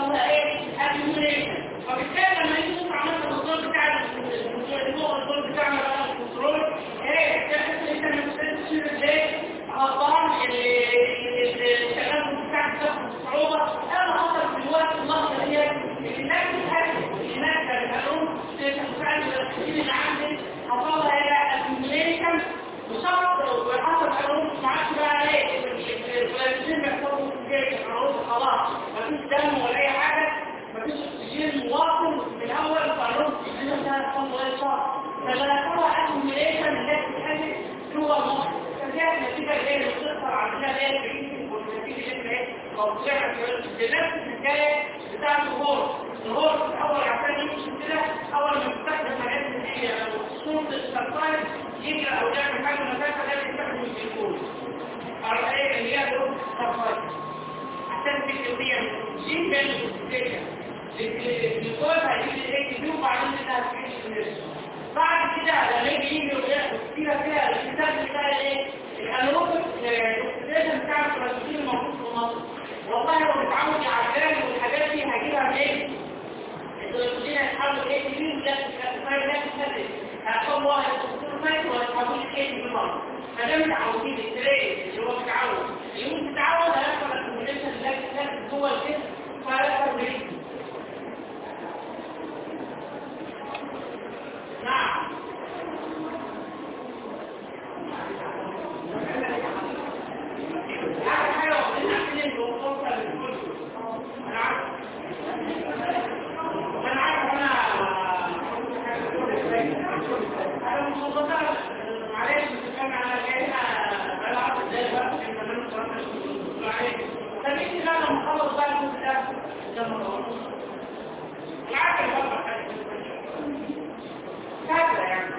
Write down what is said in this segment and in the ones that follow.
هو إيه اكيوميليشن فبالتالي لما يجي يبص على الكنترول بتاع اللي هو الكنترول بتاعنا بقى الكنترول إيه بتحس انت ما بتشيل إزاي طبعا التخلف بتاع الصعوبه أنا حصل في الوقت اللحظه دي الناس بتحس الناس بتقول تفعل التفكير اللي عندي حصلها هي اكيوميليشن وشرط وحصل حروف ما عادش بقى إيه الفلانتين بيحصلوا في الجيش خلاص مفيش دم ولا اي غير مواطن من أول قانون انه لا يكون غير صار فلا ترى أن مليشيا من ذلك الحدث هو مصر. فكانت نتيجة غير بتخسر عندنا غير بعيد والنتيجة إيه؟ غير موجعه بنفس الحكاية بتاعت الغور الغور الأول عشان يمشي كده أول ما يستخدم حاجات من هي صوت السبتايل يجري أو يعمل حاجة مسافه ده يستخدم التليفون. الرئيه اللي هي السبتايل عشان تكتب فيها جدا بالدكتور هيجيب الاكس دي وبعدين انت هتكتشف النفس بعد كده لما يجي يجي فيها فيها الكتاب بتاع الايه الانوبل الاكسديشن بتاع البروتين الموجود في مصر والله لو متعود على الكلام والحاجات دي هجيبها منين البروتين هيتحول الاكس دي ولا الكلاسيفاير ده كده واحد الدكتور مات وهتحول الاكس دي مره فده متعودين التريد اللي هو متعود يوم تتعود هيحصل الكومبينيشن ده جوه الجسم فهيحصل بريد لما خلص بقى الكلام ده عارف فاكرة يعني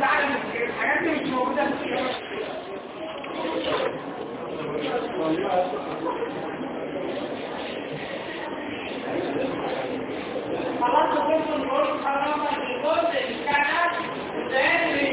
العالم الحاجات دي مش موجودة خلاص وصلت الغرفة حرامة الجزء بتاعها الزيادة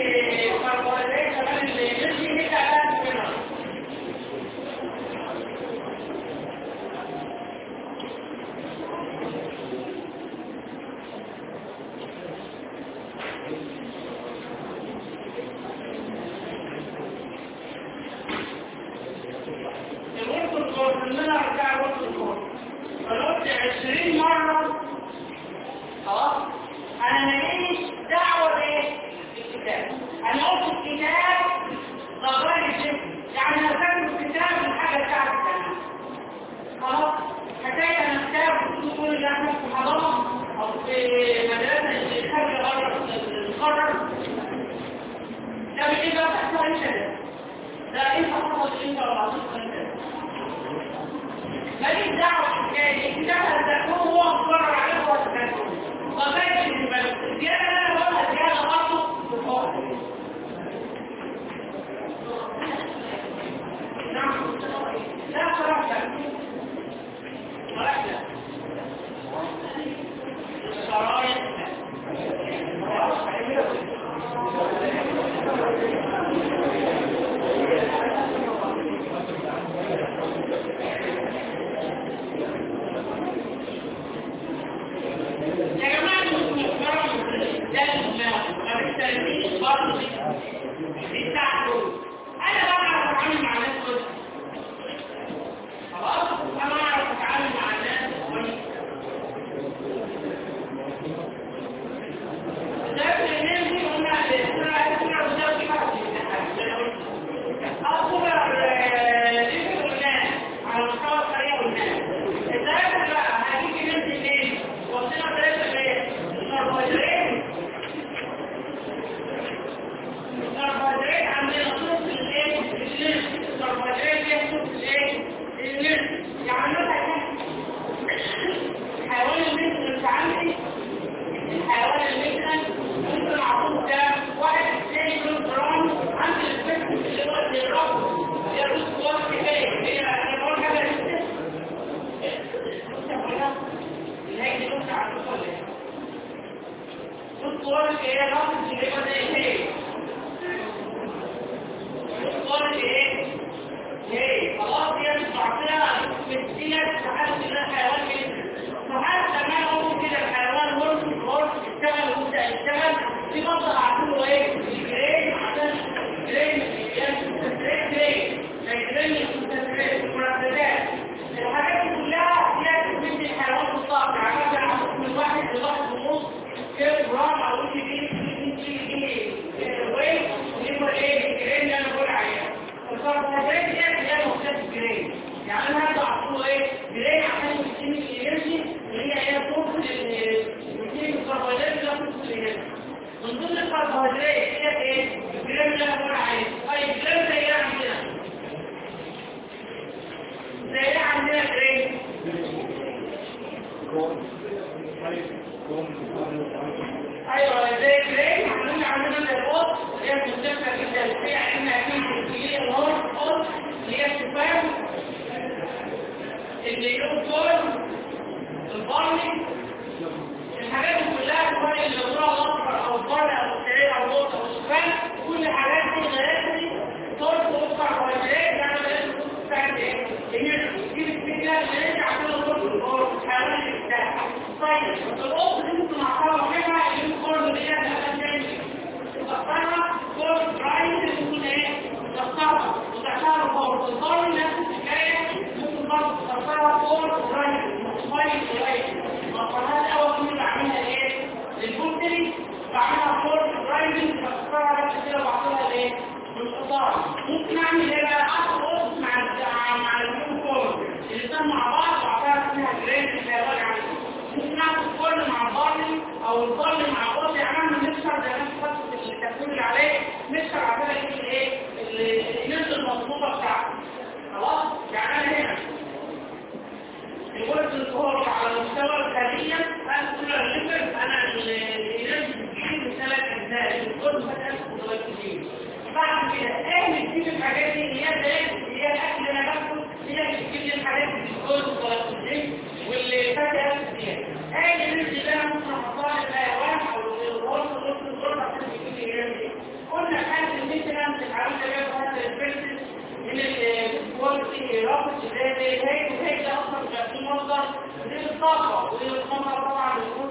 انتهى الدعوه وهو مقرر عليه وهو ما كانش من الجهل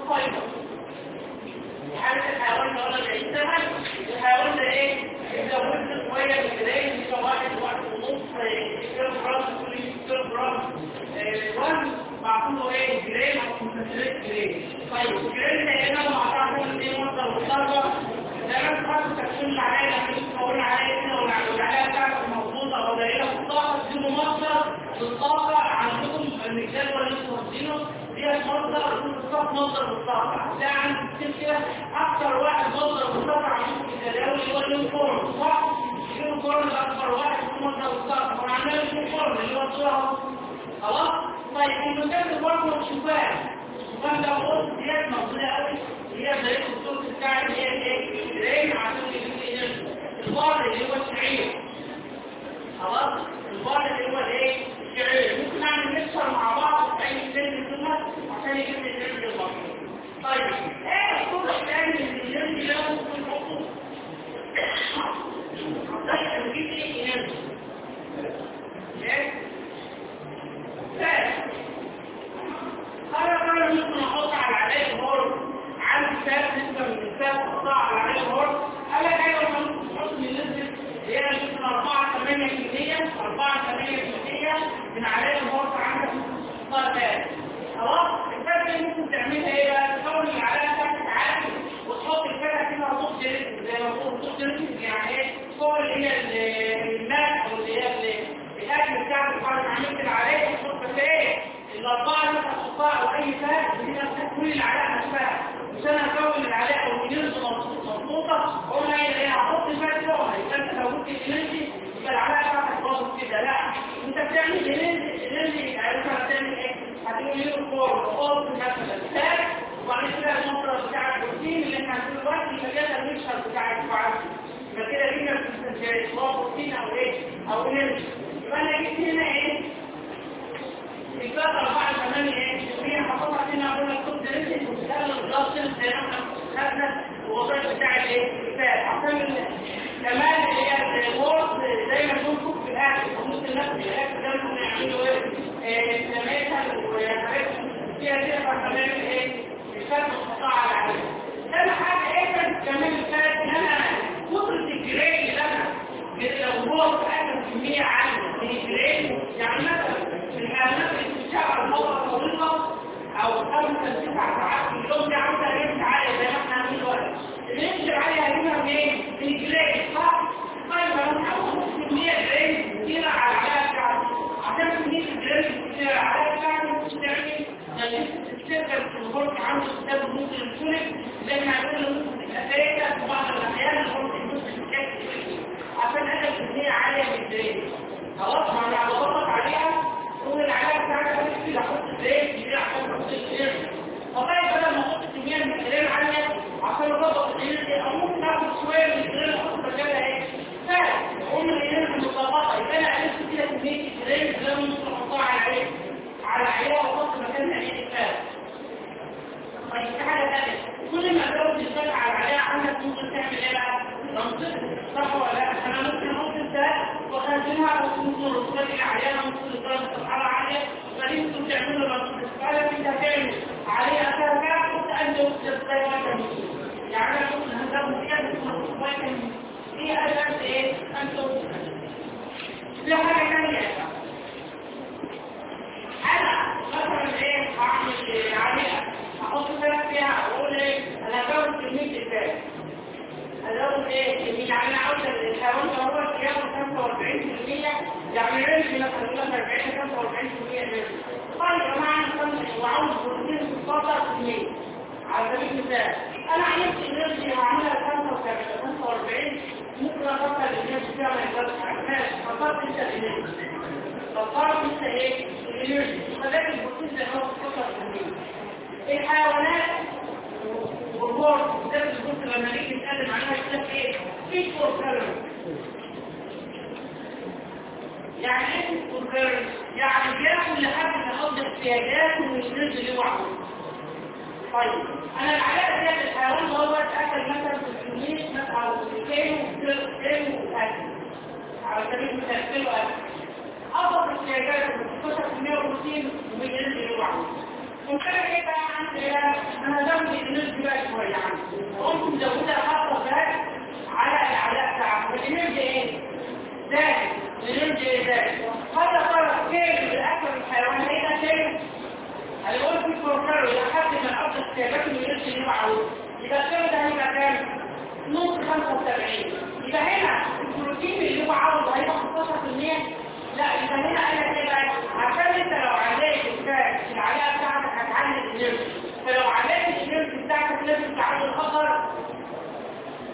فايبر حالة الحيوان ده ولا بعيد سهل الحيوان ده إيه؟ إذا وزن شوية من من واحد واحد ونص كيلو جرام كل كيلو جرام وزن معقوله إيه؟ جرام أو مسلسلات جرام طيب الجرام ده مع بعض من إيه مصدر مصدر ده بس التكوين اللي عليها لما تقول عليها كده والعلاقة بتاعته مظبوطة قليلة في الطاقة تجيبوا مصدر للطاقة عندكم الجدول اللي أنتوا واخدينه فيها مصدر بالظبط مصدر للطاقة هتلاقي عندك كده أكثر واحد مصدر عندكم في الجداول اللي هو اليونيفورم. صح؟ اليونيفورم أكثر واحد مصدر للطاقة وعندنا اليونيفورم اللي هو الصورة خلاص؟ طيب المكان برضه الشوفان الشوفان ده بص ديت موجودة قوي هي زي الصوت بتاع اللي هي إيه؟ الرين عشان يجيب لي البار اللي هو الشعير. خلاص اللي هو الايه الشعير ممكن مع بعض اي سن كده عشان يجيب الجلد المطلوب طيب إيه الصوت الثاني اللي الجلد ده ممكن نحطه لي جلد إيه ثالث أنا بقى ممكن أحط على عليه الهرم عندي ثلاث نسبه من الثلاث احطها على عليه الهرم اول حاجة ممكن تحط من نسبه هي مثل 4 8% 4 8% من عليه الهرم عندك طيب خلاص؟ الفرق اللي ممكن تعملها بقى؟ تكون العلاقه بتاعتك عادي وتحط كده رطوب جلد زي ما رطوب جلد يعني إيه؟ اللي هي الماء أو هي الأكل بتاعك بعد ما عملت عليه تحط بس إيه الأربعة اللي هتحطها أو أي فرق هي تكوين العلاقه نفسها مش أنا اكون العلاقه والجلد مظبوطه أقول إيه إيه هحط الفرق فوقها انت الانرجي يبقى العلاقه بتاعتك باظت كده لا انت بتعمل الانرجي الانرجي عارف هتعمل إيه هتقول يونيفورم اوف مثلا ساك وبعد كده المصدر بتاع البروتين اللي إحنا هنقول دلوقتي يبقى كده الميكشر بتاع الفعال يبقى كده بتستنتج سواء بروتين أو إيه أو انرجي يبقى أنا جبت هنا إيه الكتاب أربعة ثمانية إيه هي حطها هنا لك كنت رسل وتسأل الضغط زي ما الوظائف بتاع الكتاب كمان اللي هي الورد زي ما تكون فوق في الاكل ممكن نفس الاكل ده ممكن يعملوا إيه سميتها وحاجات فيها كده فهنعمل إيه الكتاب مقطع على عليه ده حاجة إيه كمان الكتاب إن أنا كترة الجري اللي أنا لو من الجرين يعني مثلا في الحيوانات اللي بتشتغل فترة طويلة أو خمسة تسع ساعات في اليوم دي عاوزة رينج عالية زي ما إحنا عاملين دلوقتي الرينج العالية هجيبها منين؟ من الجرين صح؟ طيب أنا هاخد كمية جرين كتيرة على العلاقة بتاعتي عشان كمية الجرين كتيرة على العلاقة بتاعتي ممكن تعمل يعني في الغرفة عنده كتاب ممكن الفولك زي ما عملنا ممكن تبقى فايدة في بعض الأحيان ممكن تكتب عشان أنا كمية عالية من الزيت خلاص ما أنا بضغط عليها. تقول العلاقة بتاعتها مش كده أحط دي عشان تحط الزيت فطيب بدل ما أحط كمية من الزيت عالية عشان اضغط الزيت دي أو ممكن اخد شوية من الزيت أحط مكانها إيه؟ سهل قلنا الزيت المطابقة يبقى أنا عرفت كده كمية الزيت اللي أنا على عليها واحط مكانها إيه سهل طيب في تانية. كل ما ازود الزيت على عندك ممكن تعمل إيه بقى؟ تنصف صح ولا لا؟ أنا ممكن أحط ده واخزنها وممكن الرسول إلى عيانه ممكن درجه الحراره عاليه ممكن تعمل أنت هتعمل عليها كذا كذا حط أنت وتستخدم يعني هزود فيها فيتامين هي أساس إيه انت في حاجة ثانية أنا مثلا إيه هعمل عليها أحط فيها واقول إيه أنا هزود كميه الفات إيه؟ يعني عاوز الحيوان هو ياخد 45% يعني رينج مثلا 40 45% رينج طيب يا كنت وعاوز بروتين 16% على سبيل المثال أنا عملت انرجي هعملها 45 ممكن أفكر الإنرجي فيها ما يقدرش فكرت أنت الإنرجي. فكرت أنت إيه؟ الإنرجي. فذاك البروتين زي ما هو 16% الحيوانات والبورد وكانت البورد لما نيجي نتكلم عنها يقول إيه؟ فيت فور كالوري يعني إيه كالوري يعني بياكل لحد ما يقضي احتياجاته الانرجي اللي هو طيب أنا العلاقة ديت الحيوان هو أكل مثلا 300 مثلا أو 200 كيلو اكل على سبيل المثال كيلو اكل اضف احتياجاته من 16% بروتين الانرجي اللي إيه أنا زود الانرجي بقى شوية عندي قمت مزودها حاطه فات على العلاقه الانرجي إيه؟ زائد الانرجي إيه زائد هذا فرق كيلو بالاكل الحيوان هيبقى كيلو هيقول في كوركارو لحد ما الأرض احتياجاته من الرسل اللي هو عاوزه يبقى الكلام ده هيبقى كام؟ نص 75 يبقى هنا البروتين اللي هو عاوزه هيبقى 15% لا يبقى هنا لك إيه بقى؟ عشان أنت لو الفات العلاقه بتاعتك هتعلي النرس فلو عليت النرس بتاعتك لازم تعلي الخطر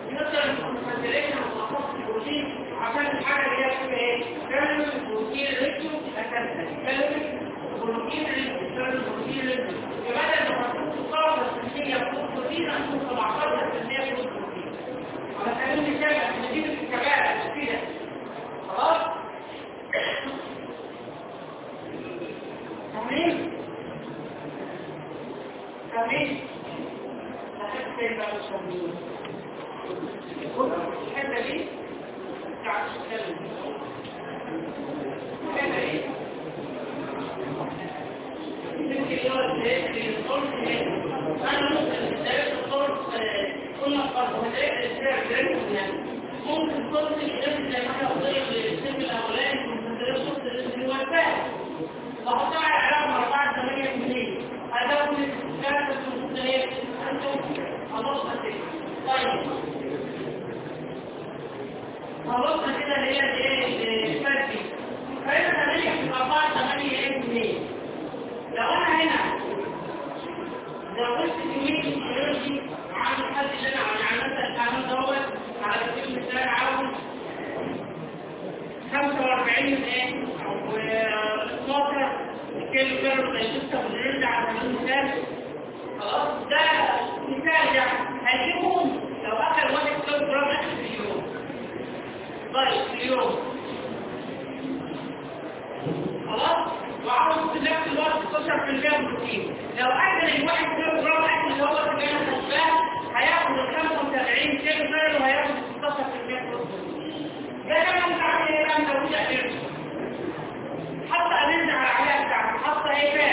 يقدر الكونسنتريشن وتخصص البروتين عشان الحاجة اللي هي اسمها إيه؟ كالوري بروتين ريشيو تبقى كامله كالوري بروتين ريشيو بروتين ريشيو فبدل ما تكون 16% بروتين أنتم 17% بروتين على سبيل المثال إحنا نجيب الكبار مش كده خلاص؟ فاهمين؟ لحد فين بقى مش فاهمين؟ الحته دي بتاعت الكلام الحته دي يمكن يقعد الصوت أنا ممكن إزاي الصوت كل الكربوهيدرات السعر يعني ممكن صوت الجسم زي ما إحنا قلنا السن الاولاني من صوت الجسم هو على علامه 4 8 هذا كل ثلاثة صوت إيه أنتم خلاص طيب خلصنا كده اللي هي الايه الفرق فإذا 8 في 4 8 إيه لو أنا هنا زودت كمية الانرجي عن الحد اللي أنا عملت الكلام دوت على سبيل المثال عاوز 45 إيه؟ أو 12 كيلو كالوري زي 6 بالرنج على سبيل المثال خلاص؟ ده مثال يعني. لو أكل 1 كيلو جرام اكل في اليوم. طيب في اليوم. خلاص؟ وعاوز في نفس الوقت 16% بروتين لو أكل الواحد كيلو جرام اكل اللي هو اللي خشبان هياخد ال 75 كيلو جرام وهياخد 16% بروتين ده كمان عارف إيه بقى مزوده كده حتى بتاعته حتى إيه؟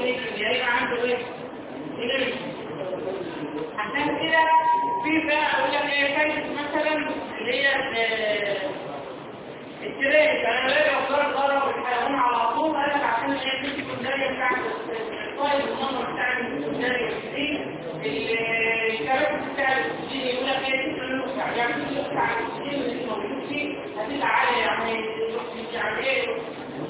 إيه إيه؟ إيه عشان كده في بقى أقول لك إيه فايدة مثلا اللي هي التريك أنا لا اختار ضرر الحيوان على طول قال لك عشان دي السكندريه بتاعت الطيب النمر بتاع السكندريه دي الكارت بتاع السكين يقول لك إيه تسمع يعني بتاع السكين اللي موجود فيه هتبقى عاليه يعني إيه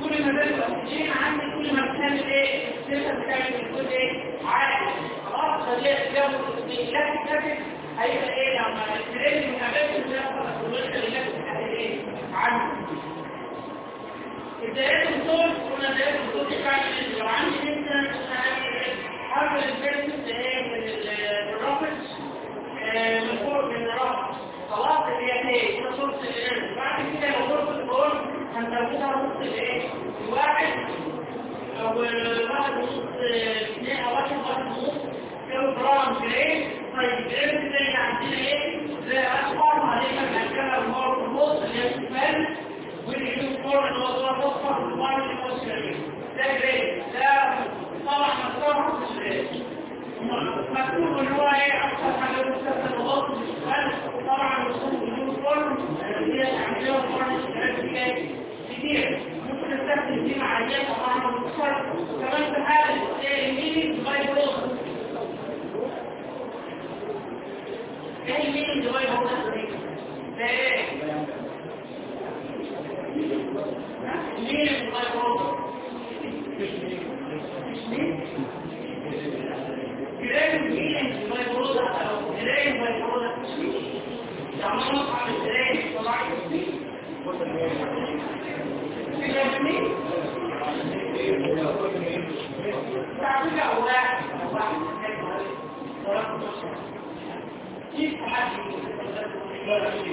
كل ما زاد الاكسجين عندي كل ما بتعمل إيه السيستم بتاعي بيكون إيه عالي خلاص فدي اسباب اللاكتيك هيبقى إيه لما التريك من اماكن بيحصل الوحده اللي بتاعت إيه عنه الدائرة الصوت قلنا دائرة الصوت فعلا لو عندي مثلا حرف الفيرسس إيه من الرابط من فوق من الرابط خلاص هي إيه ده صوت الأرض بعد كده لو صوت الفوق هنزودها نص الايه الواحد أو واحد ونص اثنين أو واحد واحد ونص كيلو جرام جرام طيب الأرض زي عندنا إيه زي اصفر عليها الكلام المور النص اللي هي الشمال واليونيفورم اللي هو دور اصفر والوان اللي هو الشمال ده ده طبعا مكتوب ان هو أكثر حاجة الغلط الشمال طبعا اليونيفورم اللي هي عندنا الوان الشمال كتير ممكن نستخدم دي مع طبعا مكسر وكمان في حاله الميلي باي بروز إيه الميلي باي بروز ده إيه مين الغيبوبة؟ جرام مين الغيبوبة أو جرام الغيبوبة يعني مطعم الجرام طبعا Thank you.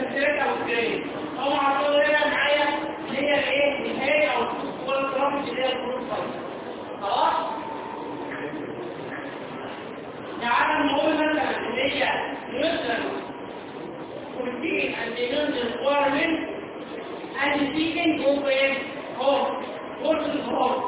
الشتات أو الجاي أو عطوه هنا معايا هي الايه النهايه أو اللي هي خلاص تعالى نقول مثلا هي the nonsense.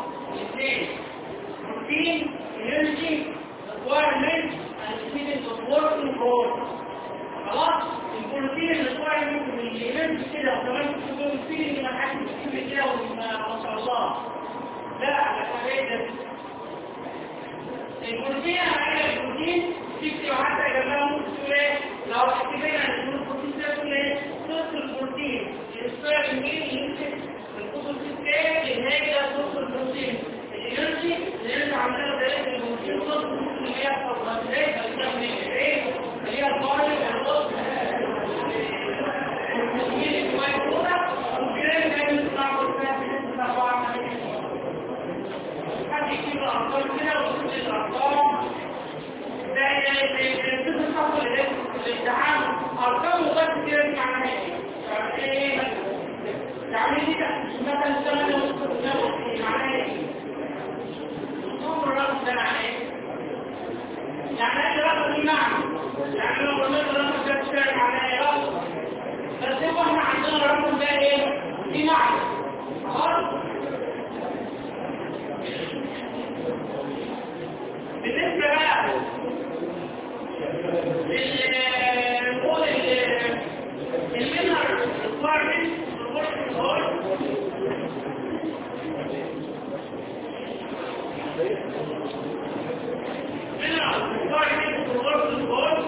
الفارمنت الغرف الغرف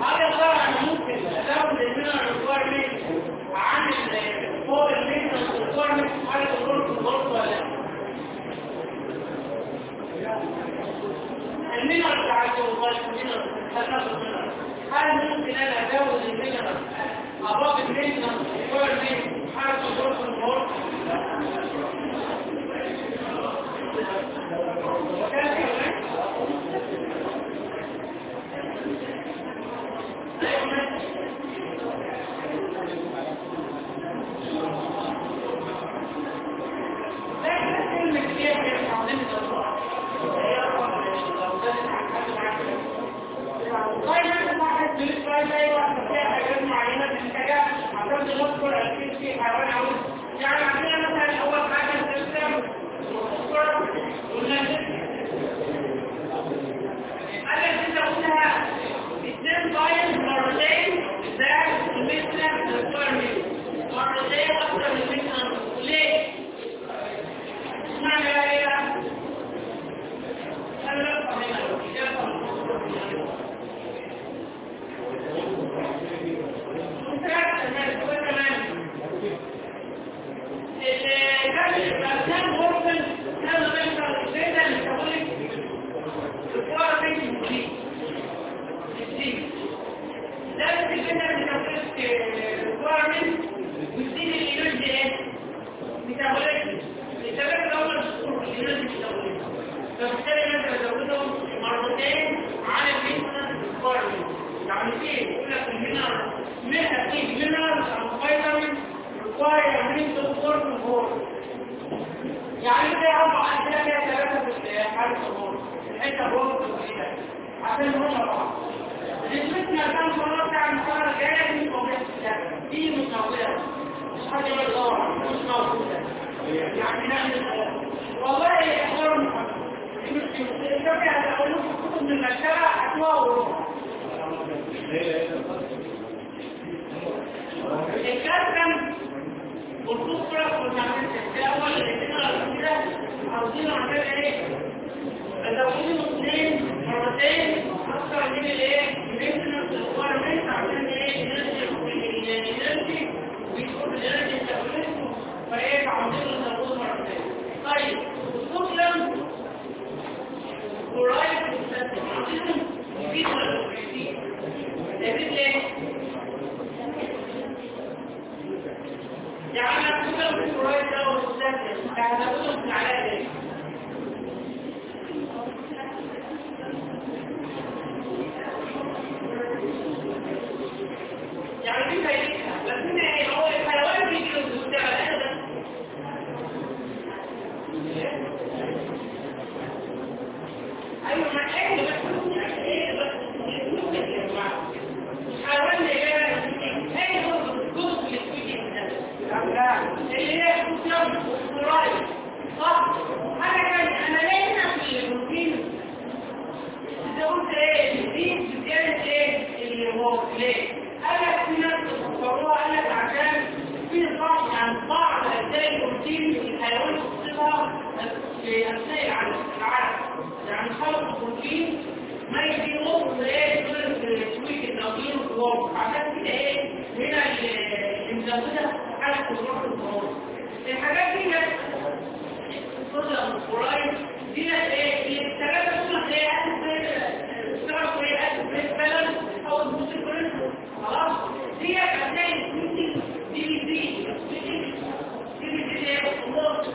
هذا طبعا ممكن ازود Yeah. يعني كده أربع اسئله كده ثلاثة في حاله الأمور الحته الروح والكليه عشان هم بعض نسبتنا كام صلاه بتاع المسألة الجايه دي موجوده دي متنوعه مش حاجة يدور مش موجودة. يعني نعمل والله احضر الكتاب هتقول لكم كتب من المكتبه هتلاقوا الكاتب والكفرة والمعرفة الأول اللي كنا عاوزين نعمل إيه؟ تزودين اثنين مرتين أكثر من الايه؟ maintenance requirement عشان إيه؟ الانرجي ويكون الانرجي تقليل فايه عاوزين نزود مرتين. طيب السكلم ورايت والسكلم عاوزين نزيد ولا نزيد؟ نزيد ليه؟ كنت في الروايه ده والمستقبل يعني هقول في العلاج إيه يعني دي فايدتها لكن هو الحيوان بيجي له المستقبل أنا أيوه ما إيه بس يعني إيه بس يا جماعة الحيوان اللي جاي إيه هو الجزء اللي فيه اللي كتب قريب صح حاجة ثانية أنا ليه في انت قلت إيه الروتين بتعمل إيه اللي هو ليه في قال لك عشان في بعض عن بعض اجزاء الروتين الحيوان بتصيبها في اثناء العالم يعني خلق البروتين ما يجي نص إيه تسويق النظير والوضع عشان كده إيه هنا المزودة حالة الروح الحاجات دي نفس الصدر قريب دي نفس إيه الثلاثه دول هتلاقيها استغرب إيه قد بالبلد أو النص البرنس خلاص دي هتلاقي ممكن دي دي دي دي دي دي امور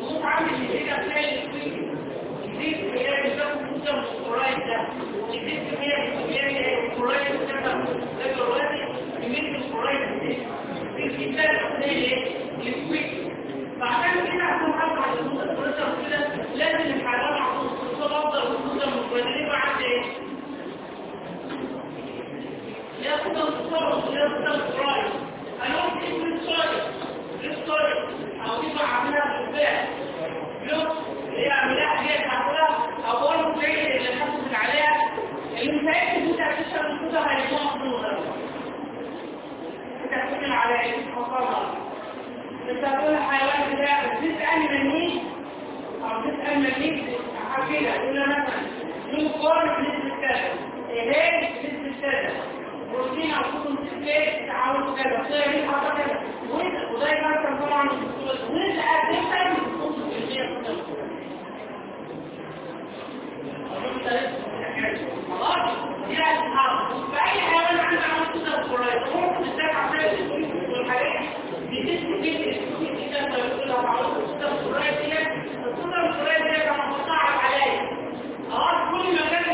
امور عامل إيه هتلاقي دي دي هي بالظبط الصدر قريب ده دي دي هي عقيدة قلنا مثلا يقارب نسبة كذا علاج نسبة كذا بروتين أو كوتون سيكليت تعاون كذا صيغه دي حاجة كذا وده كان طبعا وده أكتر من الصوت خلاص دي الحاجة فاي حيوان عنده عمل كده الكولايد ممكن يستعمل حاجة والحاجات دي بتسمي كده كده تقول لها عاوز تستخدم الكولايد دي الكولايد دي كان مصعب عليا خلاص كل ما كان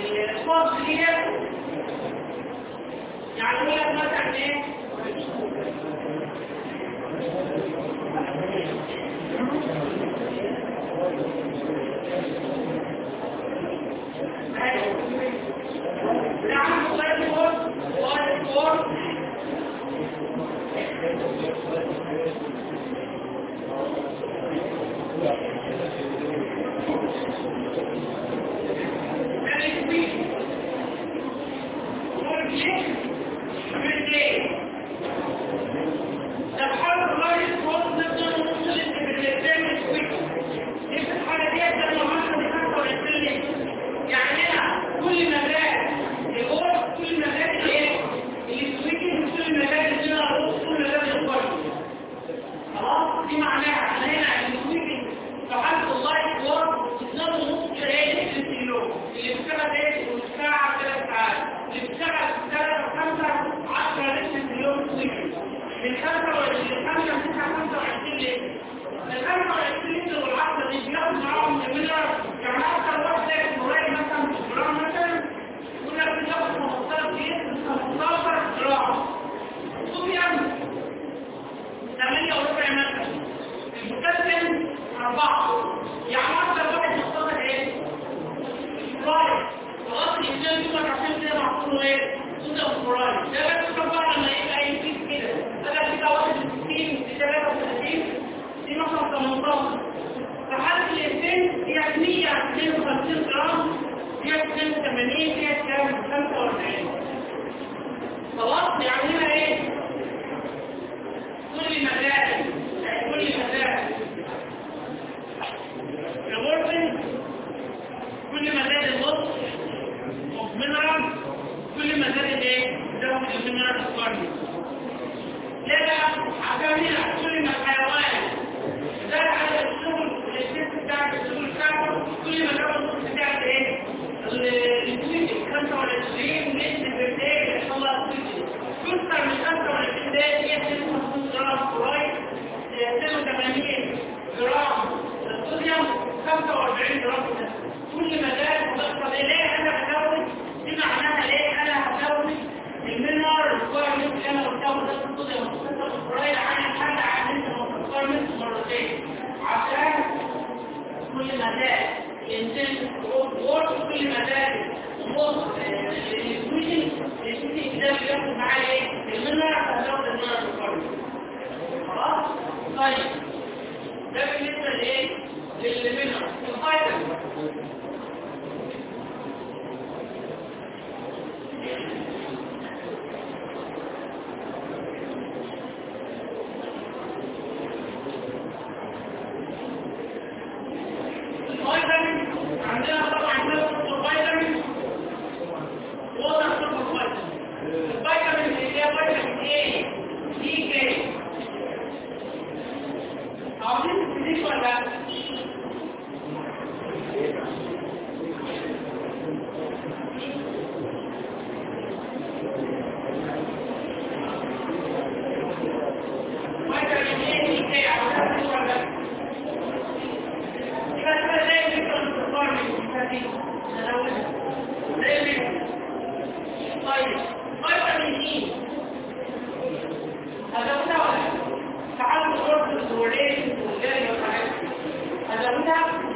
呃，光自己家里面那个产品，还有那个。change. Marina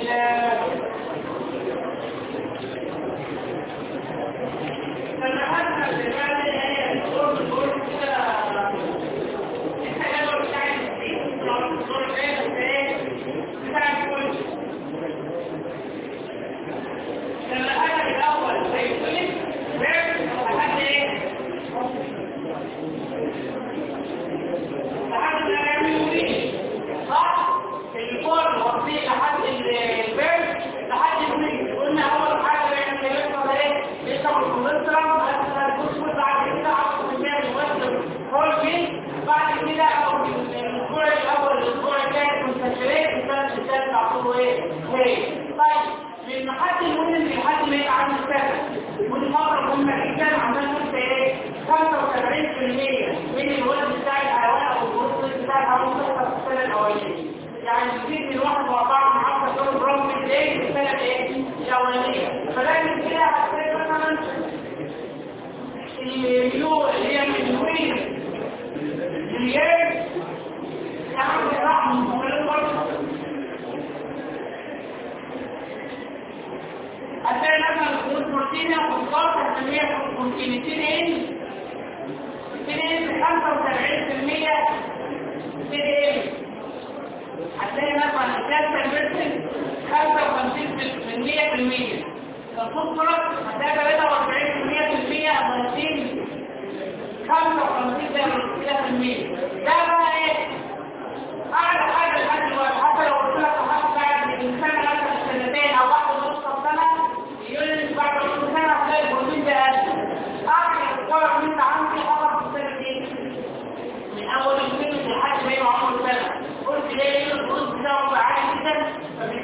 لما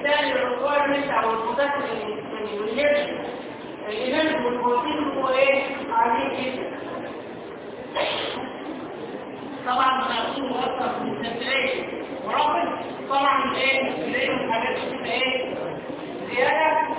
الإنسان الريكويرمنت أو المتاح للليرنينج الإنسان والبروتين هو إيه؟ عميل جدا طبعا بنعطيه مؤثر من السنتريشن ورابط طبعا إيه؟ بنلاقيهم حاجات إيه؟ زيادة